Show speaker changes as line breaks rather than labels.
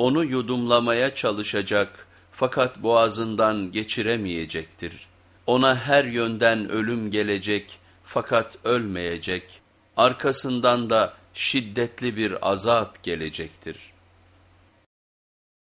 Onu yudumlamaya çalışacak fakat boğazından geçiremeyecektir. Ona her yönden ölüm gelecek fakat ölmeyecek. Arkasından da şiddetli bir azap gelecektir.''